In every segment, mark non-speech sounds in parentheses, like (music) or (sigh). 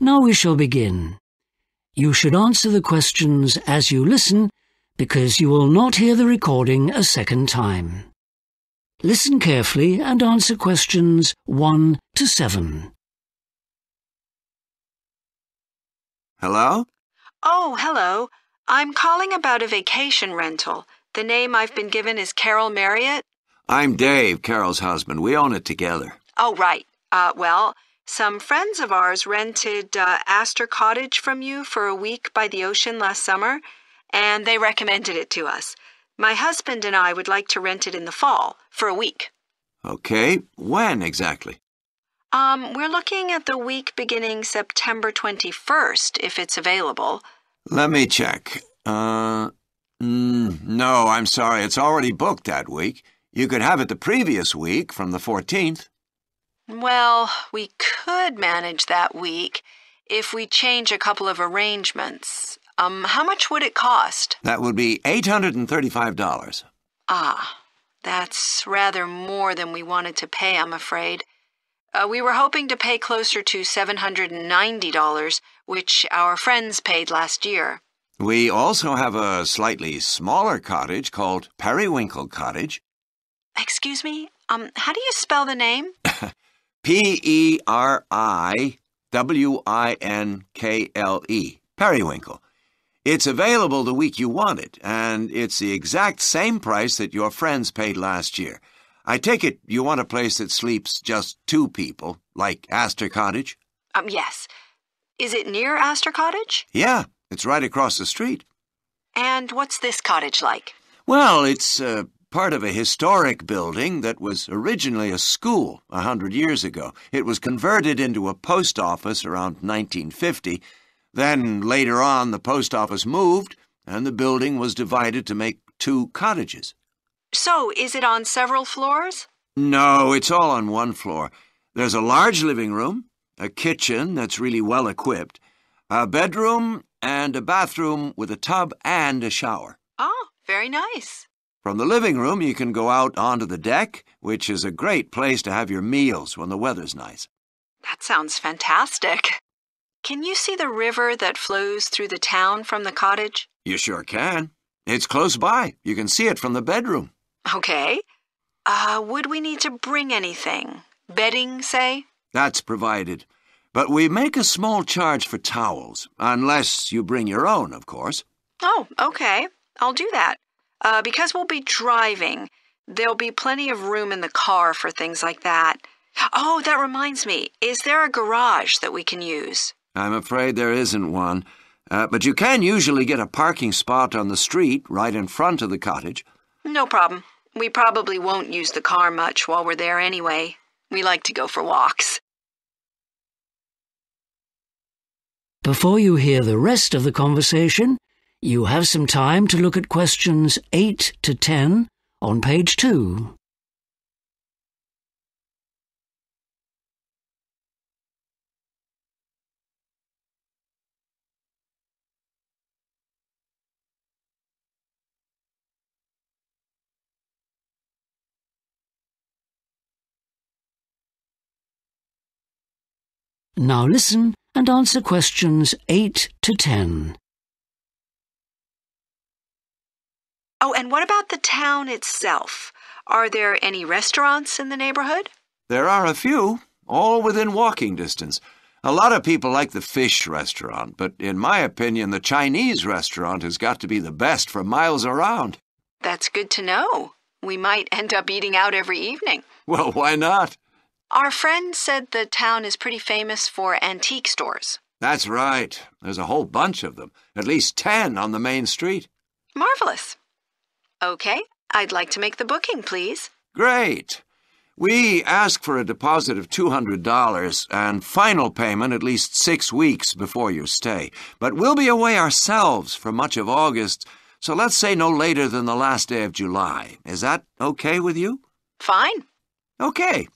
Now we shall begin. You should answer the questions as you listen because you will not hear the recording a second time. Listen carefully and answer questions 1 to 7. Hello? Oh, hello. I'm calling about a vacation rental. The name I've been given is Carol Marriott. I'm Dave, Carol's husband. We own it together. Oh, right. Uh, well, some friends of ours rented uh, Astor Cottage from you for a week by the ocean last summer, and they recommended it to us. My husband and I would like to rent it in the fall for a week. Okay, when exactly? Um, we're looking at the week beginning September 21st, if it's available. Let me check. Uh, mm, no, I'm sorry. It's already booked that week. You could have it the previous week from the 14th. Well, we could manage that week if we change a couple of arrangements. Um, how much would it cost? That would be $835. Ah, that's rather more than we wanted to pay, I'm afraid. Uh, we were hoping to pay closer to $790, which our friends paid last year. We also have a slightly smaller cottage called Periwinkle Cottage. Excuse me? Um, how do you spell the name? (laughs) P E R I W I N K L E. Periwinkle. It's available the week you want it, and it's the exact same price that your friends paid last year. I take it you want a place that sleeps just two people, like Astor Cottage? Um, yes. Is it near Astor Cottage? Yeah, it's right across the street. And what's this cottage like? Well, it's uh, part of a historic building that was originally a school a hundred years ago. It was converted into a post office around 1950. Then, later on, the post office moved, and the building was divided to make two cottages. So, is it on several floors? No, it's all on one floor. There's a large living room, a kitchen that's really well equipped, a bedroom, and a bathroom with a tub and a shower. Oh, very nice. From the living room, you can go out onto the deck, which is a great place to have your meals when the weather's nice. That sounds fantastic. Can you see the river that flows through the town from the cottage? You sure can. It's close by. You can see it from the bedroom. Okay. Uh, would we need to bring anything? Bedding, say? That's provided. But we make a small charge for towels, unless you bring your own, of course. Oh, okay. I'll do that. Uh, because we'll be driving, there'll be plenty of room in the car for things like that. Oh, that reminds me. Is there a garage that we can use? I'm afraid there isn't one. Uh, but you can usually get a parking spot on the street right in front of the cottage. No problem. We probably won't use the car much while we're there anyway. We like to go for walks. Before you hear the rest of the conversation, you have some time to look at questions 8 to 10 on page 2. Now listen and answer questions 8 to 10. Oh, and what about the town itself? Are there any restaurants in the neighborhood? There are a few, all within walking distance. A lot of people like the fish restaurant, but in my opinion, the Chinese restaurant has got to be the best for miles around. That's good to know. We might end up eating out every evening. Well, why not? Our friend said the town is pretty famous for antique stores. That's right. There's a whole bunch of them, at least ten on the main street. Marvelous. Okay, I'd like to make the booking, please. Great. We ask for a deposit of $200 and final payment at least six weeks before your stay. But we'll be away ourselves for much of August, so let's say no later than the last day of July. Is that okay with you? Fine. Okay.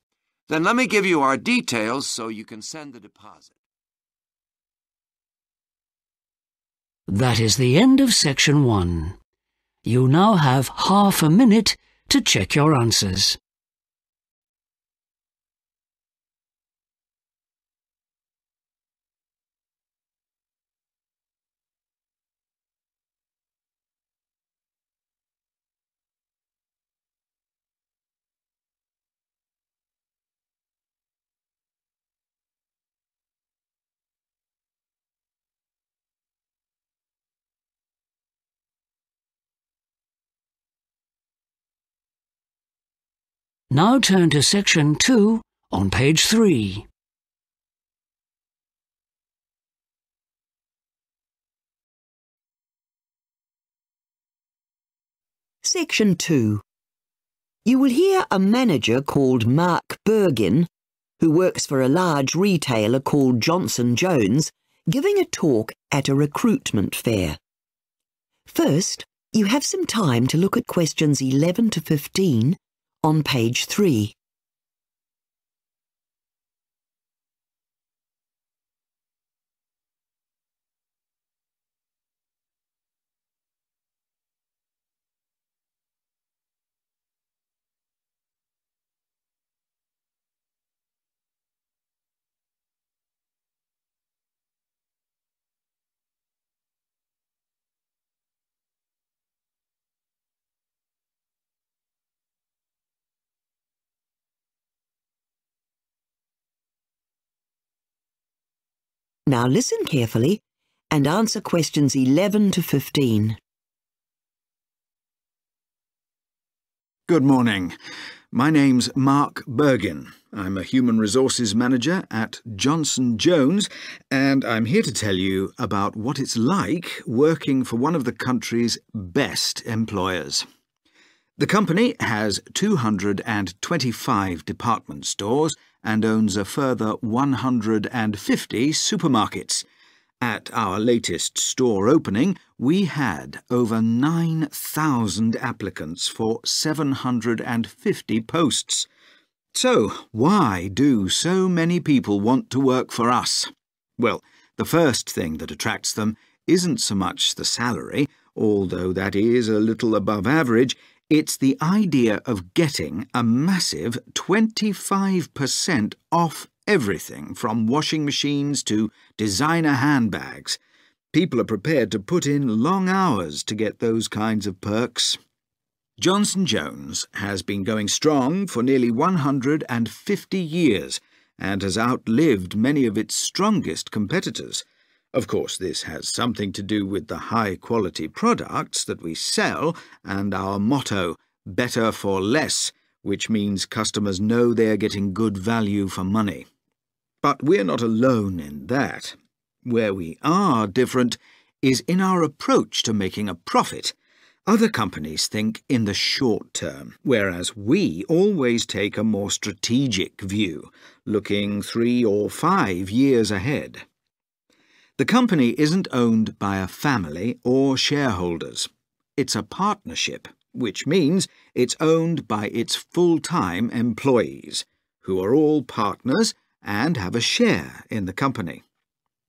Then let me give you our details so you can send the deposit. That is the end of section 1. You now have half a minute to check your answers. Now turn to section 2 on page 3. Section 2. You will hear a manager called Mark Bergin, who works for a large retailer called Johnson Jones, giving a talk at a recruitment fair. First, you have some time to look at questions 11 to 15 on page 3. Now listen carefully and answer questions 11 to 15. Good morning. My name's Mark Bergin. I'm a human resources manager at Johnson Jones, and I'm here to tell you about what it's like working for one of the country's best employers. The company has 225 department stores and owns a further 150 supermarkets. At our latest store opening, we had over 9,000 applicants for 750 posts. So, why do so many people want to work for us? Well, the first thing that attracts them isn't so much the salary, although that is a little above average, it's the idea of getting a massive 25% off everything from washing machines to designer handbags. People are prepared to put in long hours to get those kinds of perks. Johnson Jones has been going strong for nearly 150 years and has outlived many of its strongest competitors. Of course, this has something to do with the high-quality products that we sell and our motto, better for less, which means customers know they are getting good value for money. But we're not alone in that. Where we are different is in our approach to making a profit. Other companies think in the short term, whereas we always take a more strategic view, looking three or five years ahead. The company isn't owned by a family or shareholders. It's a partnership, which means it's owned by its full-time employees, who are all partners and have a share in the company.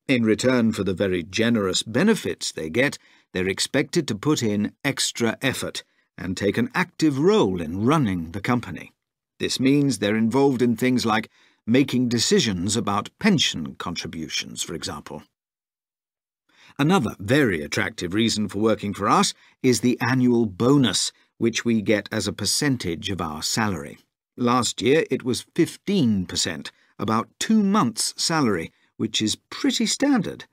In return for the very generous benefits they get, they're expected to put in extra effort and take an active role in running the company. This means they're involved in things like making decisions about pension contributions, for example. Another very attractive reason for working for us is the annual bonus, which we get as a percentage of our salary. Last year it was 15%, about two months' salary, which is pretty standard.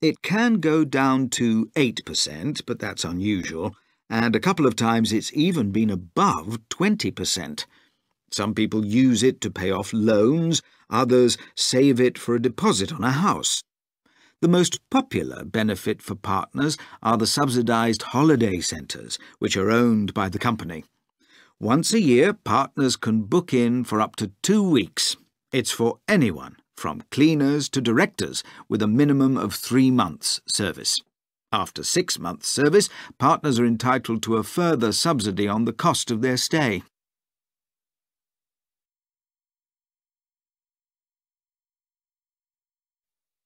It can go down to 8%, but that's unusual, and a couple of times it's even been above 20%. Some people use it to pay off loans, others save it for a deposit on a house. The most popular benefit for partners are the subsidised holiday centres, which are owned by the company. Once a year, partners can book in for up to two weeks. It's for anyone, from cleaners to directors, with a minimum of three months' service. After six months' service, partners are entitled to a further subsidy on the cost of their stay.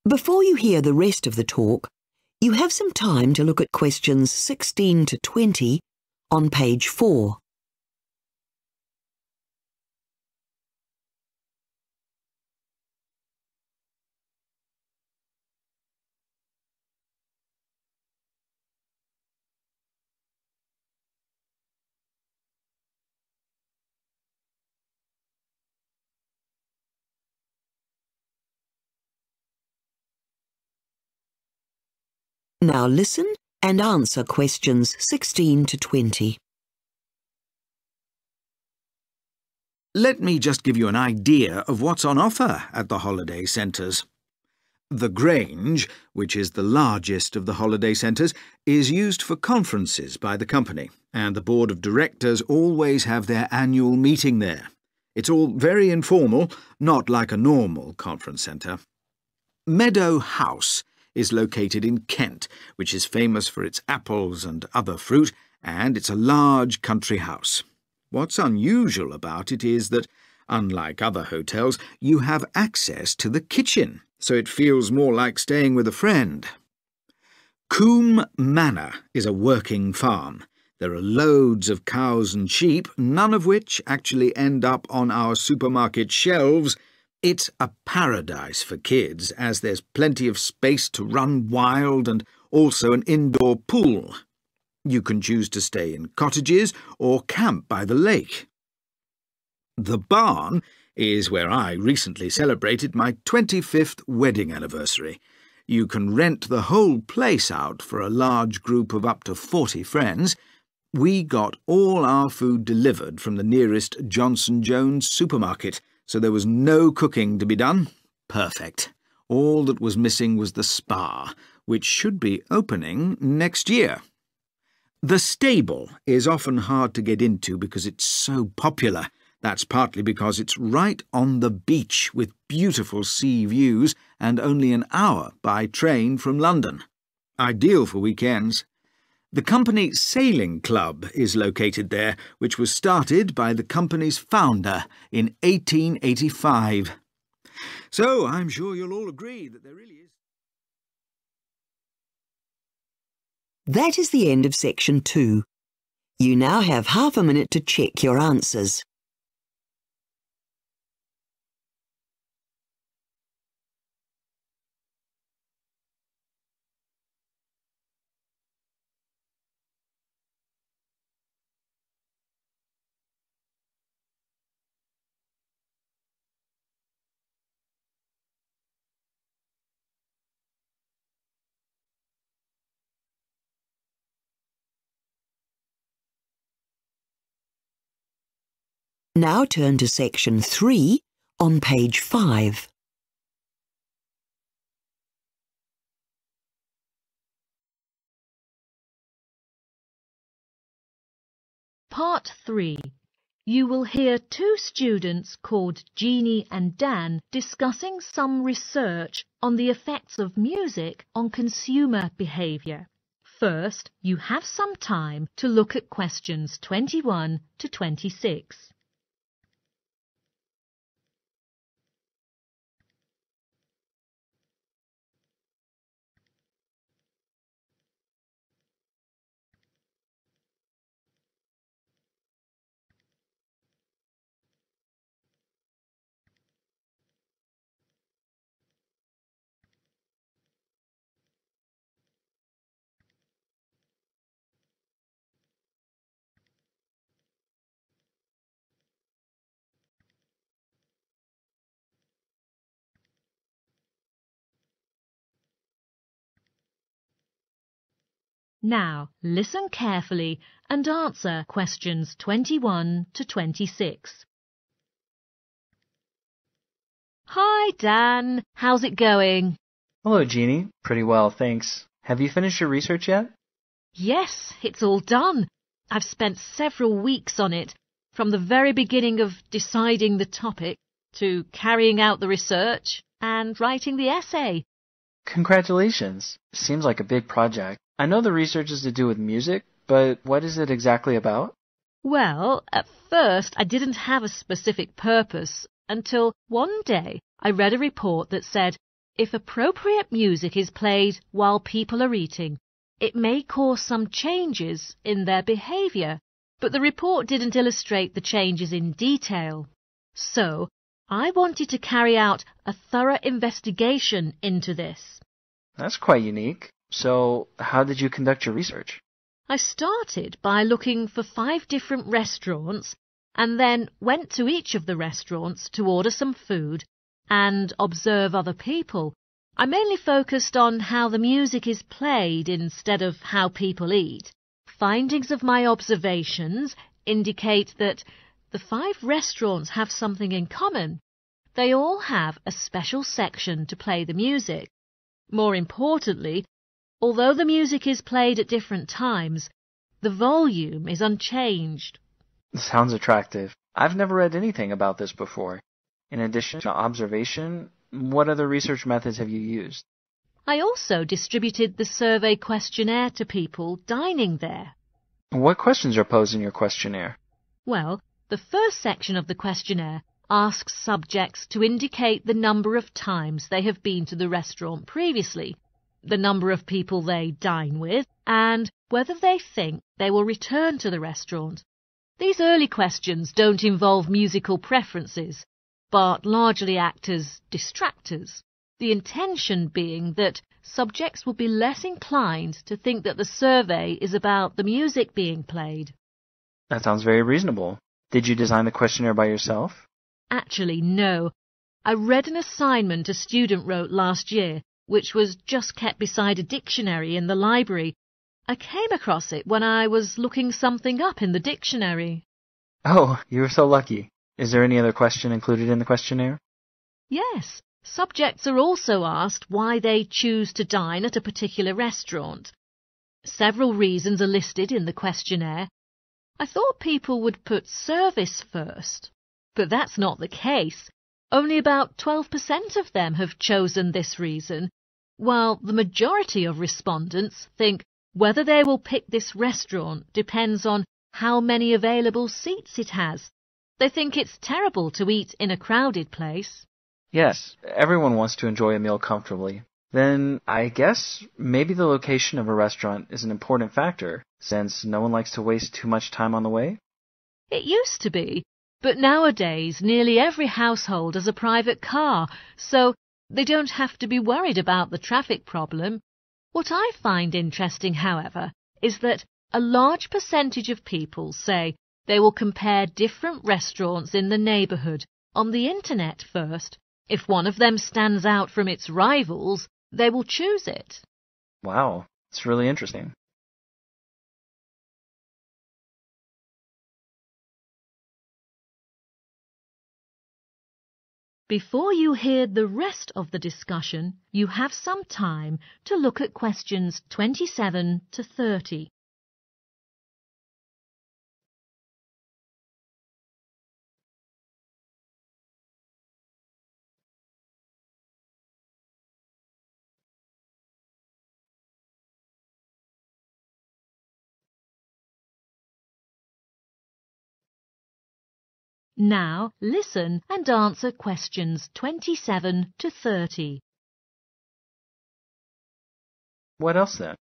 Before you hear the rest of the talk, you have some time to look at questions 16 to 20 on page 4. Now listen and answer questions 16 to 20. Let me just give you an idea of what's on offer at the holiday centres. The Grange, which is the largest of the holiday centres, is used for conferences by the company, and the board of directors always have their annual meeting there. It's all very informal, not like a normal conference centre. Meadow House is located in Kent, which is famous for its apples and other fruit, and it's a large country house. What's unusual about it is that, unlike other hotels, you have access to the kitchen, so it feels more like staying with a friend. Combe Manor is a working farm. There are loads of cows and sheep, none of which actually end up on our supermarket shelves. It's a paradise for kids, as there's plenty of space to run wild and also an indoor pool. You can choose to stay in cottages or camp by the lake. The barn is where I recently celebrated my 25th wedding anniversary. You can rent the whole place out for a large group of up to 40 friends, we got all our food delivered from the nearest Johnson Jones supermarket, so there was no cooking to be done. Perfect. All that was missing was the spa, which should be opening next year. The stable is often hard to get into because it's so popular. That's partly because it's right on the beach with beautiful sea views and only an hour by train from London. Ideal for weekends. The company Sailing Club is located there, which was started by the company's founder in 1885. So I'm sure you'll all agree that there really is. That is the end of section two. You now have half a minute to check your answers. Now turn to section 3 on page 5. Part 3. You will hear two students called Jeannie and Dan discussing some research on the effects of music on consumer behaviour. First, you have some time to look at questions 21 to 26. Now, listen carefully and answer questions 21 to 26. Hi, Dan. How's it going? Hello, Jeannie. Pretty well, thanks. Have you finished your research yet? Yes, it's all done. I've spent several weeks on it, from the very beginning of deciding the topic to carrying out the research and writing the essay. Congratulations. Seems like a big project. I know the research is to do with music, but what is it exactly about? Well, at first I didn't have a specific purpose until one day I read a report that said if appropriate music is played while people are eating, it may cause some changes in their behaviour. But the report didn't illustrate the changes in detail. So I wanted to carry out a thorough investigation into this. That's quite unique. So, how did you conduct your research? I started by looking for five different restaurants and then went to each of the restaurants to order some food and observe other people. I mainly focused on how the music is played instead of how people eat. Findings of my observations indicate that the five restaurants have something in common. They all have a special section to play the music. More importantly, although the music is played at different times, the volume is unchanged. Sounds attractive. I've never read anything about this before. In addition to observation, what other research methods have you used? I also distributed the survey questionnaire to people dining there. What questions are posed in your questionnaire? Well, the first section of the questionnaire asks subjects to indicate the number of times they have been to the restaurant previously, the number of people they dine with, and whether they think they will return to the restaurant. These early questions don't involve musical preferences, but largely act as distractors the intention being that subjects will be less inclined to think that the survey is about the music being played. That sounds very reasonable. Did you design the questionnaire by yourself? Actually, no. I read an assignment a student wrote last year, which was just kept beside a dictionary in the library. I came across it when I was looking something up in the dictionary. Oh, you were so lucky. Is there any other question included in the questionnaire? Yes. Subjects are also asked why they choose to dine at a particular restaurant. Several reasons are listed in the questionnaire. I thought people would put service first, but that's not the case. Only about 12% of them have chosen this reason, while the majority of respondents think whether they will pick this restaurant depends on how many available seats it has. They think it's terrible to eat in a crowded place. Yes, everyone wants to enjoy a meal comfortably. Then I guess maybe the location of a restaurant is an important factor, since no one likes to waste too much time on the way. It used to be, but nowadays nearly every household has a private car, so they don't have to be worried about the traffic problem. What I find interesting, however, is that a large percentage of people say they will compare different restaurants in the neighbourhood on the internet first if one of them stands out from its rivals, they will choose it. Wow, it's really interesting. Before you hear the rest of the discussion, you have some time to look at questions 27 to 30. Now listen and answer questions 27 to 30. What else then?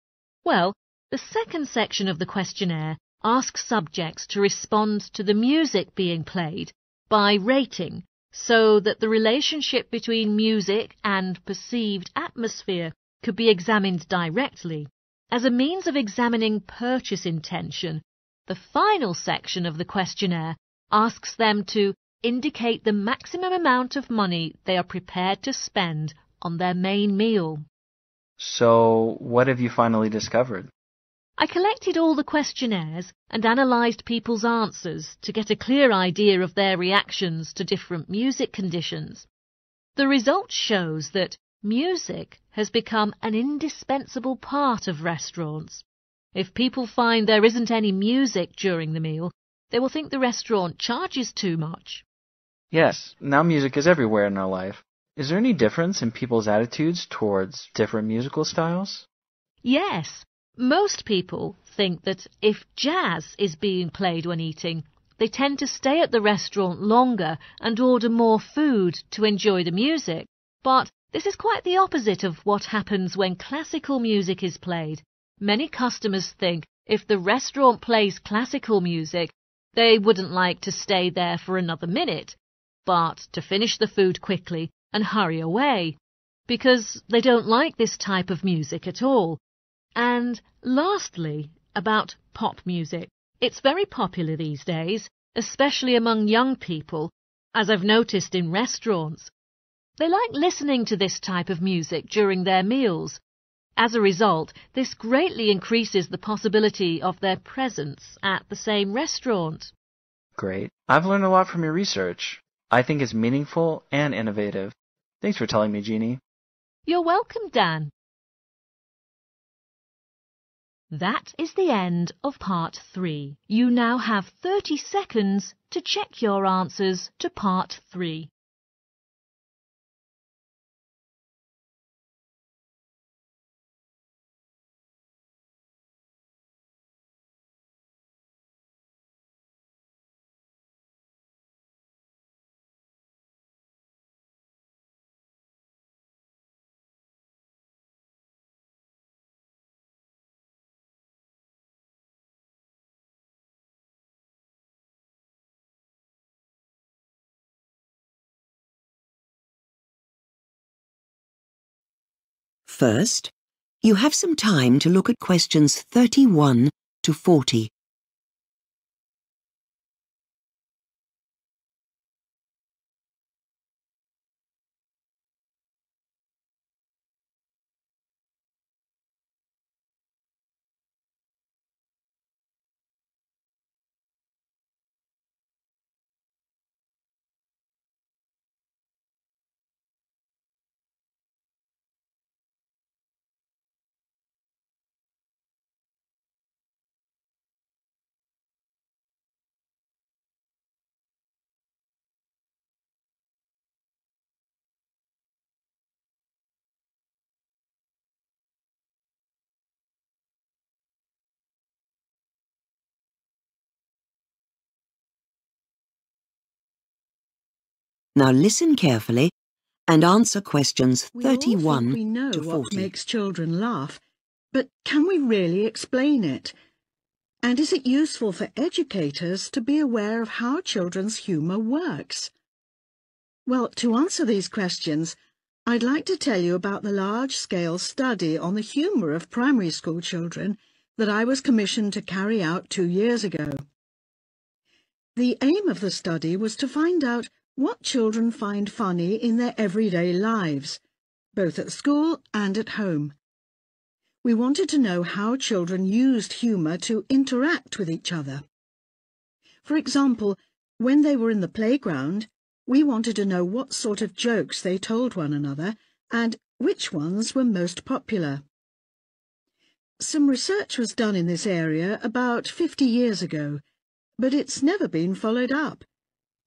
Well, the second section of the questionnaire asks subjects to respond to the music being played by rating so that the relationship between music and perceived atmosphere could be examined directly. As a means of examining purchase intention, the final section of the questionnaire asks them to indicate the maximum amount of money they are prepared to spend on their main meal. So, what have you finally discovered? I collected all the questionnaires and analysed people's answers to get a clear idea of their reactions to different music conditions. The result shows that music has become an indispensable part of restaurants. If people find there isn't any music during the meal, they will think the restaurant charges too much. Yes, now music is everywhere in our life. Is there any difference in people's attitudes towards different musical styles? Yes. Most people think that if jazz is being played when eating, they tend to stay at the restaurant longer and order more food to enjoy the music. But this is quite the opposite of what happens when classical music is played. Many customers think if the restaurant plays classical music, they wouldn't like to stay there for another minute, but to finish the food quickly and hurry away, because they don't like this type of music at all. And lastly, about pop music. It's very popular these days, especially among young people, as I've noticed in restaurants. They like listening to this type of music during their meals, as a result, this greatly increases the possibility of their presence at the same restaurant. Great. I've learned a lot from your research. I think it's meaningful and innovative. Thanks for telling me, Jeannie. You're welcome, Dan. That is the end of part three. You now have 30 seconds to check your answers to part three. First, you have some time to look at questions 31 to 40. Now listen carefully and answer questions We all think 31 we know to what makes children laugh, but can we really explain it? And is it useful for educators to be aware of how children's humour works? Well, to answer these questions, I'd like to tell you about the large-scale study on the humour of primary school children that I was commissioned to carry out two years ago. The aim of the study was to find out what children find funny in their everyday lives, both at school and at home. We wanted to know how children used humour to interact with each other. For example, when they were in the playground, we wanted to know what sort of jokes they told one another and which ones were most popular. Some research was done in this area about 50 years ago, but it's never been followed up.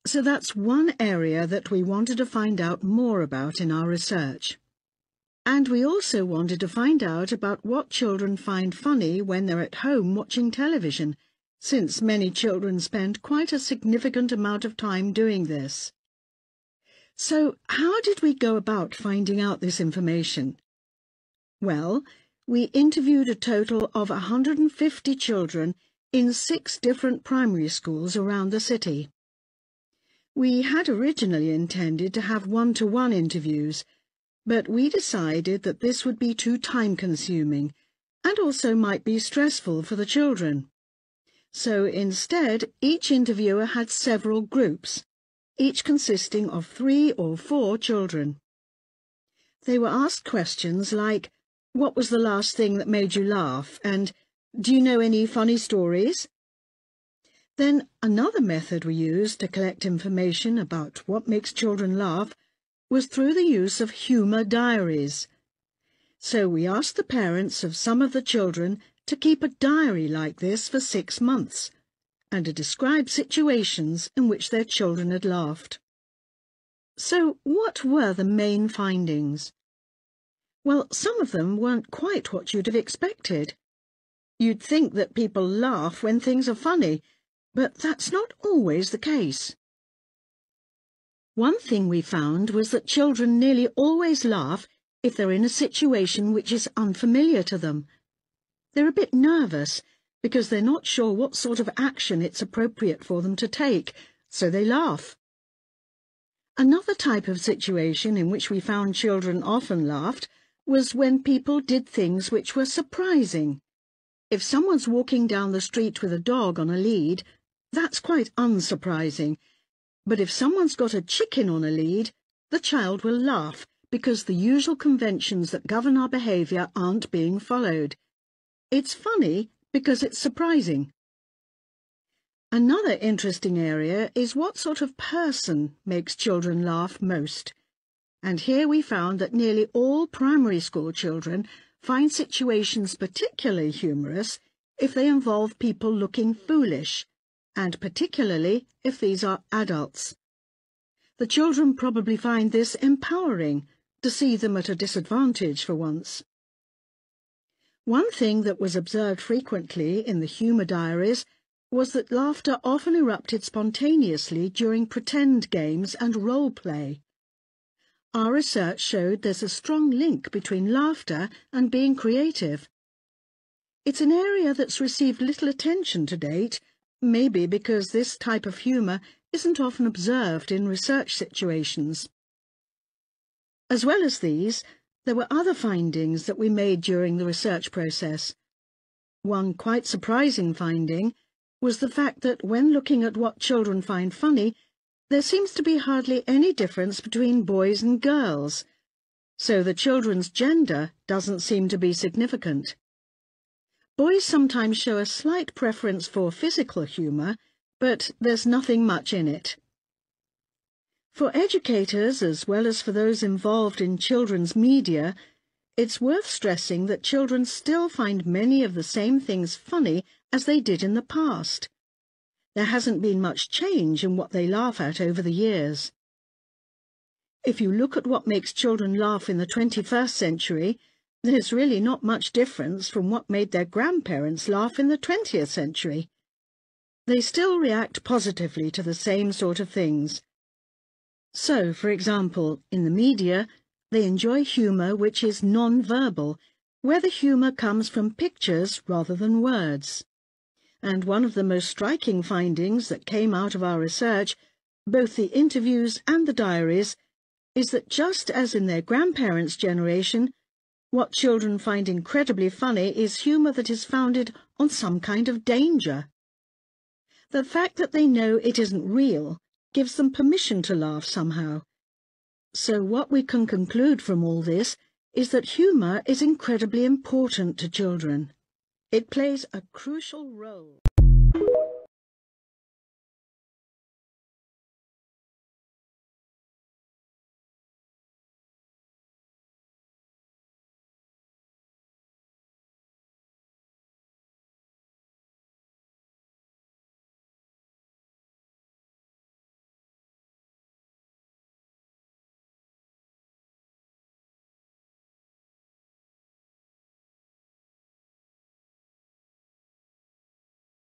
So that's one area that we wanted to find out more about in our research. And we also wanted to find out about what children find funny when they're at home watching television, since many children spend quite a significant amount of time doing this. So how did we go about finding out this information? Well, we interviewed a total of 150 children in six different primary schools around the city. We had originally intended to have one-to-one interviews, but we decided that this would be too time-consuming and also might be stressful for the children. So instead, each interviewer had several groups, each consisting of three or four children. They were asked questions like, what was the last thing that made you laugh? And do you know any funny stories? Then another method we used to collect information about what makes children laugh was through the use of humour diaries. So we asked the parents of some of the children to keep a diary like this for six months and to describe situations in which their children had laughed. So what were the main findings? Well, some of them weren't quite what you'd have expected. You'd think that people laugh when things are funny, but that's not always the case. One thing we found was that children nearly always laugh if they're in a situation which is unfamiliar to them. They're a bit nervous because they're not sure what sort of action it's appropriate for them to take, so they laugh. Another type of situation in which we found children often laughed was when people did things which were surprising. If someone's walking down the street with a dog on a lead, that's quite unsurprising. But if someone's got a chicken on a lead, the child will laugh because the usual conventions that govern our behaviour aren't being followed. It's funny because it's surprising. Another interesting area is what sort of person makes children laugh most. And here we found that nearly all primary school children find situations particularly humorous if they involve people looking foolish, and particularly if these are adults. The children probably find this empowering, to see them at a disadvantage for once. One thing that was observed frequently in the humour diaries was that laughter often erupted spontaneously during pretend games and role play. Our research showed there's a strong link between laughter and being creative. It's an area that's received little attention to date, maybe because this type of humour isn't often observed in research situations. As well as these, there were other findings that we made during the research process. One quite surprising finding was the fact that when looking at what children find funny, there seems to be hardly any difference between boys and girls, so the children's gender doesn't seem to be significant. Boys sometimes show a slight preference for physical humour, but there's nothing much in it. For educators, as well as for those involved in children's media, it's worth stressing that children still find many of the same things funny as they did in the past. There hasn't been much change in what they laugh at over the years. If you look at what makes children laugh in the 21st century, there's really not much difference from what made their grandparents laugh in the 20th century. They still react positively to the same sort of things. So, for example, in the media, they enjoy humour which is non-verbal, where the humour comes from pictures rather than words. And one of the most striking findings that came out of our research, both the interviews and the diaries, is that just as in their grandparents' generation, what children find incredibly funny is humour that is founded on some kind of danger. The fact that they know it isn't real gives them permission to laugh somehow. So what we can conclude from all this is that humour is incredibly important to children. It plays a crucial role.